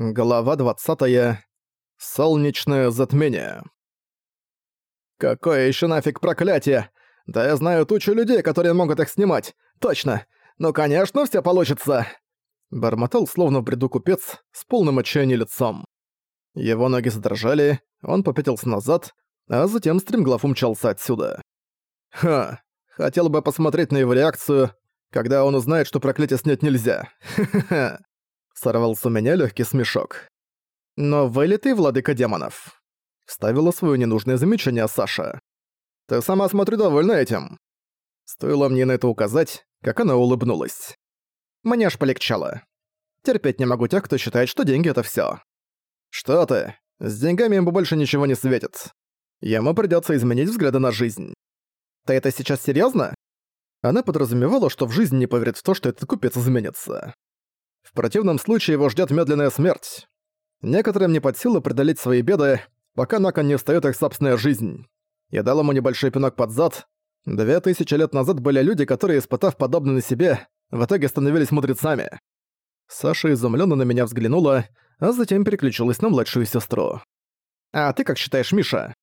Глава 20. Солнечное затмение. Какое еще нафиг проклятие? Да я знаю тучу людей, которые могут их снимать. Точно. Ну, конечно, все получится. Бормотал словно в бреду купец с полным отчаянием лицом. Его ноги задрожали, он попятился назад, а затем стремглав умчался отсюда. Ха, хотел бы посмотреть на его реакцию, когда он узнает, что проклятие снять нельзя. Ха-ха. Сорвался у меня легкий смешок. «Но вылитый владыка демонов», — вставила свое ненужное замечание Саша. «Ты сама, смотрю, довольна этим». Стоило мне на это указать, как она улыбнулась. Мне аж полегчало. Терпеть не могу тех, кто считает, что деньги — это всё. «Что ты? С деньгами ему больше ничего не светит. Ему придётся изменить взгляды на жизнь». «Ты это сейчас серьёзно?» Она подразумевала, что в жизни не поверит в то, что этот купец изменится. В противном случае его ждет медленная смерть. Некоторым не под силу преодолеть свои беды, пока на кон не встаёт их собственная жизнь. Я дал ему небольшой пинок под зад. Две тысячи лет назад были люди, которые, испытав подобное на себе, в итоге становились мудрецами. Саша изумленно на меня взглянула, а затем переключилась на младшую сестру. «А ты как считаешь, Миша?»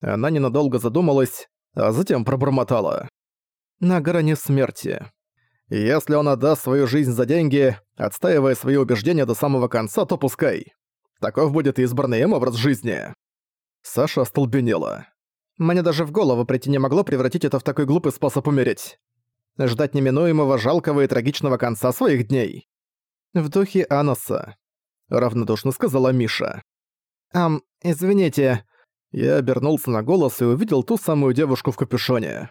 Она ненадолго задумалась, а затем пробормотала. «На грани смерти. Если он отдаст свою жизнь за деньги, отстаивая свои убеждения до самого конца, то пускай. Таков будет избранный им образ жизни. Саша остолбенела. Мне даже в голову прийти не могло превратить это в такой глупый способ умереть. Ждать неминуемого, жалкого и трагичного конца своих дней. В духе Аноса. Равнодушно сказала Миша. «Ам, извините». Я обернулся на голос и увидел ту самую девушку в капюшоне.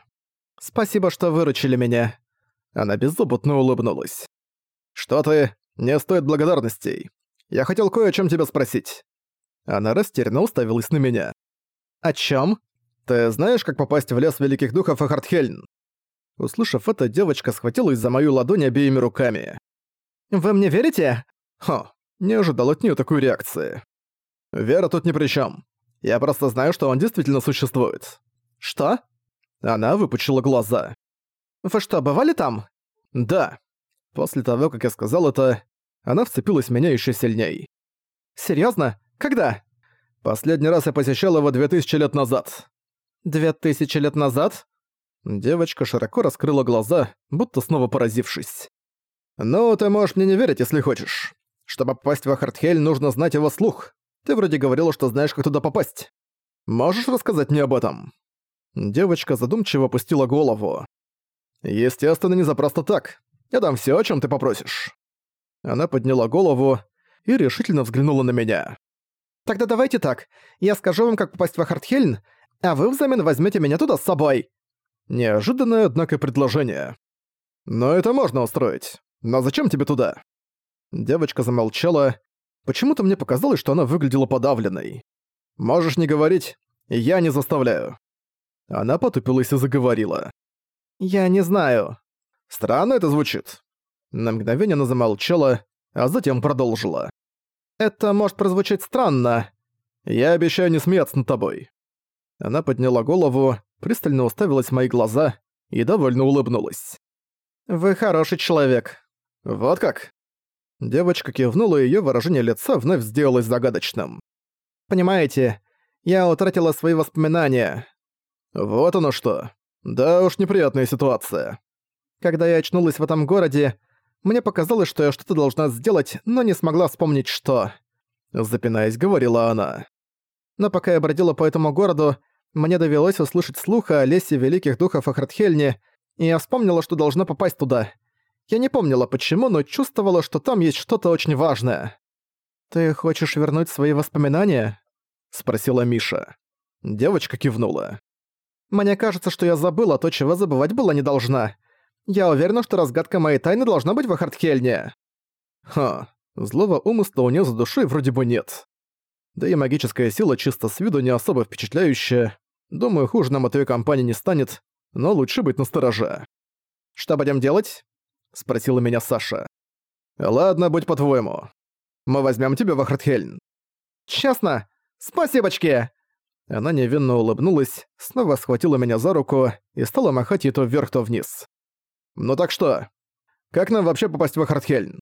«Спасибо, что выручили меня. Она беззаботно улыбнулась. «Что ты? Не стоит благодарностей. Я хотел кое о чем тебя спросить». Она растерянно уставилась на меня. «О чем? Ты знаешь, как попасть в лес Великих Духов и Хартхельн?» Услышав это, девочка схватилась за мою ладонь обеими руками. «Вы мне верите?» Хо, не ожидал от нее такой реакции. «Вера тут ни при чем. Я просто знаю, что он действительно существует». «Что?» Она выпучила глаза. «Вы что, бывали там?» «Да». После того, как я сказал это, она вцепилась в меня еще сильней. «Серьёзно? Когда?» «Последний раз я посещал его две тысячи лет назад». «Две тысячи лет назад?» Девочка широко раскрыла глаза, будто снова поразившись. «Ну, ты можешь мне не верить, если хочешь. Чтобы попасть в Ахартхель, нужно знать его слух. Ты вроде говорила, что знаешь, как туда попасть. Можешь рассказать мне об этом?» Девочка задумчиво опустила голову. Естественно, не за просто так. Я дам все, о чем ты попросишь. Она подняла голову и решительно взглянула на меня. Тогда давайте так. Я скажу вам, как попасть в Ахартхельн, а вы взамен возьмете меня туда с собой. Неожиданное, однако, предложение. Но это можно устроить. Но зачем тебе туда? Девочка замолчала. Почему-то мне показалось, что она выглядела подавленной. Можешь не говорить, я не заставляю. Она потупилась и заговорила. «Я не знаю». «Странно это звучит». На мгновение она замолчала, а затем продолжила. «Это может прозвучать странно. Я обещаю не смеяться над тобой». Она подняла голову, пристально уставилась в мои глаза и довольно улыбнулась. «Вы хороший человек». «Вот как?» Девочка кивнула, и её выражение лица вновь сделалось загадочным. «Понимаете, я утратила свои воспоминания». «Вот оно что. Да уж, неприятная ситуация. Когда я очнулась в этом городе, мне показалось, что я что-то должна сделать, но не смогла вспомнить, что. Запинаясь, говорила она. Но пока я бродила по этому городу, мне довелось услышать слух о лесе великих духов Ахартхельне, и я вспомнила, что должна попасть туда. Я не помнила почему, но чувствовала, что там есть что-то очень важное. «Ты хочешь вернуть свои воспоминания?» — спросила Миша. Девочка кивнула. Мне кажется, что я забыла то, чего забывать была не должна. Я уверена, что разгадка моей тайны должна быть в Ахартхельне. Ха, злого умысла у неё за душой вроде бы нет. Да и магическая сила чисто с виду не особо впечатляющая. Думаю, хуже нам от её компании не станет, но лучше быть настороже. «Что будем делать?» — спросила меня Саша. «Ладно, будь по-твоему. Мы возьмем тебя в Ахартхельн». «Честно? Спасибочки!» Она невинно улыбнулась, снова схватила меня за руку и стала махать ей то вверх, то вниз. «Ну так что? Как нам вообще попасть в Ахартхельн?»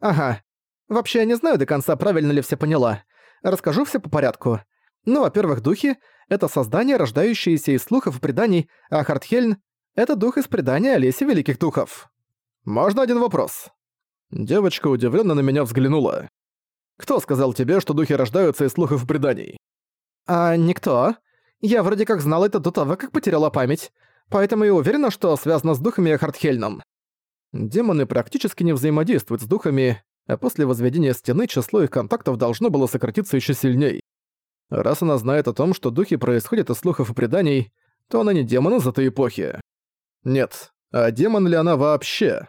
«Ага. Вообще, я не знаю до конца, правильно ли все поняла. Расскажу все по порядку. Ну, во-первых, духи — это создание, рождающееся из слухов и преданий, а Хартхельн — это дух из предания Олеси Великих Духов. Можно один вопрос? Девочка удивленно на меня взглянула. Кто сказал тебе, что духи рождаются из слухов и преданий? А никто. Я вроде как знал это до того, как потеряла память. Поэтому и уверена, что связано с духами Хартхельном. Демоны практически не взаимодействуют с духами, а после возведения стены число их контактов должно было сократиться еще сильней. Раз она знает о том, что духи происходят из слухов и преданий, то она не демон из этой эпохи. Нет, а демон ли она вообще?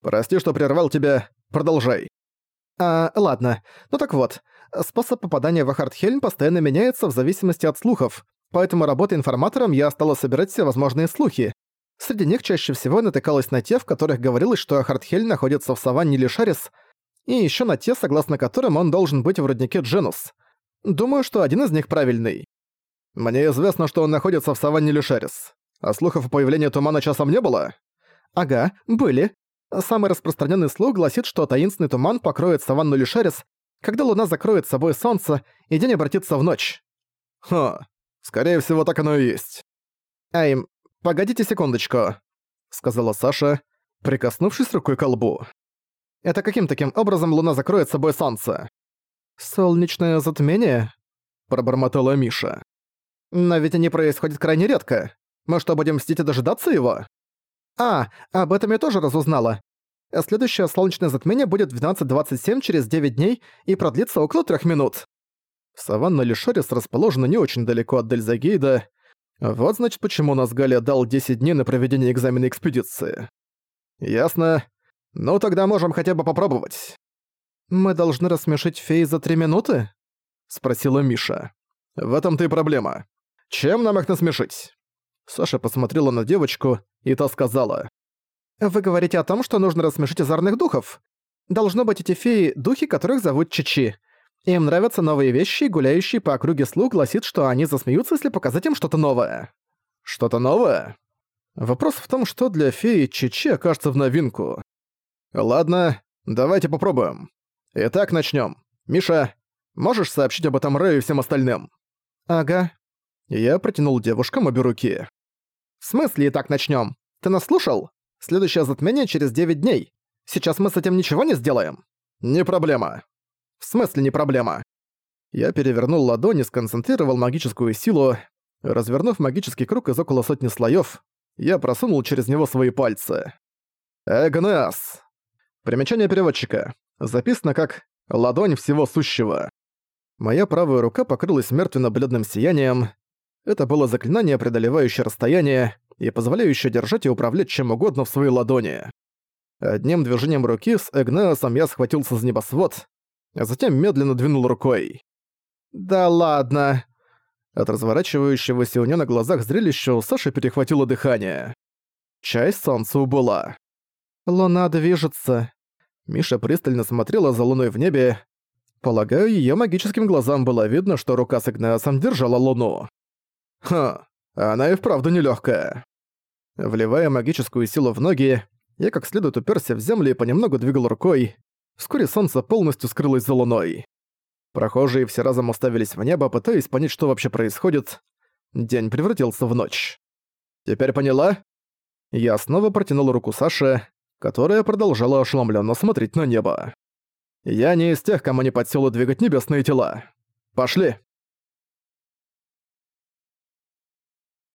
Прости, что прервал тебя, продолжай. А, ладно. Ну так вот, способ попадания в Ахартхельм постоянно меняется в зависимости от слухов, поэтому работая информатором, я стала собирать все возможные слухи. Среди них чаще всего натыкалась на те, в которых говорилось, что Ахартхельм находится в саванне Лишарис, и еще на те, согласно которым он должен быть в роднике Дженус. Думаю, что один из них правильный. Мне известно, что он находится в саванне Лишарис. А слухов о появлении тумана часом не было? Ага, были. Самый распространенный слух гласит, что таинственный туман покроет саванну Лишарис, когда луна закроет собой солнце, и день обратится в ночь. Ха, скорее всего, так оно и есть. Эй, погодите секундочку, сказала Саша, прикоснувшись рукой к лбу. Это каким таким образом луна закроет собой солнце? Солнечное затмение? Пробормотала Миша. Но ведь они происходят крайне редко. Мы что, будем мстить и дожидаться его? А, об этом я тоже разузнала. Следующее солнечное затмение будет в 12.27 через 9 дней и продлится около 3 минут. Саванна Лишорис расположена не очень далеко от Дельзагейда. Вот значит, почему нас Галя дал 10 дней на проведение экзамена экспедиции. Ясно. Ну тогда можем хотя бы попробовать. Мы должны рассмешить фей за 3 минуты? Спросила Миша. В этом-то и проблема. Чем нам их насмешить? Саша посмотрела на девочку, и та сказала. «Вы говорите о том, что нужно рассмешить озорных духов. Должно быть эти феи – духи, которых зовут Чичи. Им нравятся новые вещи, и гуляющий по округе слух гласит, что они засмеются, если показать им что-то новое». «Что-то новое?» Вопрос в том, что для феи Чичи окажется в новинку. Ладно, давайте попробуем. Итак, начнем. Миша, можешь сообщить об этом Рэю и всем остальным? Ага. Я протянул девушкам обе руки. «В смысле и так начнём? Ты нас слушал? Следующее затмение через 9 дней. Сейчас мы с этим ничего не сделаем?» «Не проблема». «В смысле не проблема?» Я перевернул ладонь и сконцентрировал магическую силу. Развернув магический круг из около сотни слоёв, я просунул через него свои пальцы. «Эгнес!» Примечание переводчика. Записано как «ладонь всего сущего». Моя правая рука покрылась мертвенно-бледным сиянием, это было заклинание, преодолевающее расстояние и позволяющее держать и управлять чем угодно в своей ладони. Одним движением руки с Эгнеосом я схватился за небосвод, а затем медленно двинул рукой. «Да ладно!» От разворачивающегося у неё на глазах зрелища у Саши перехватило дыхание. Часть солнца убыла. «Луна движется». Миша пристально смотрела за луной в небе. Полагаю, её магическим глазам было видно, что рука с Игнеосом держала луну. Ха, она и вправду нелёгкая. Вливая магическую силу в ноги, я как следует уперся в землю и понемногу двигал рукой. Вскоре солнце полностью скрылось за луной. Прохожие все разом уставились в небо, пытаясь понять, что вообще происходит. День превратился в ночь. «Теперь поняла?» Я снова протянул руку Саше, которая продолжала ошеломленно смотреть на небо. «Я не из тех, кому не под силу двигать небесные тела. Пошли!»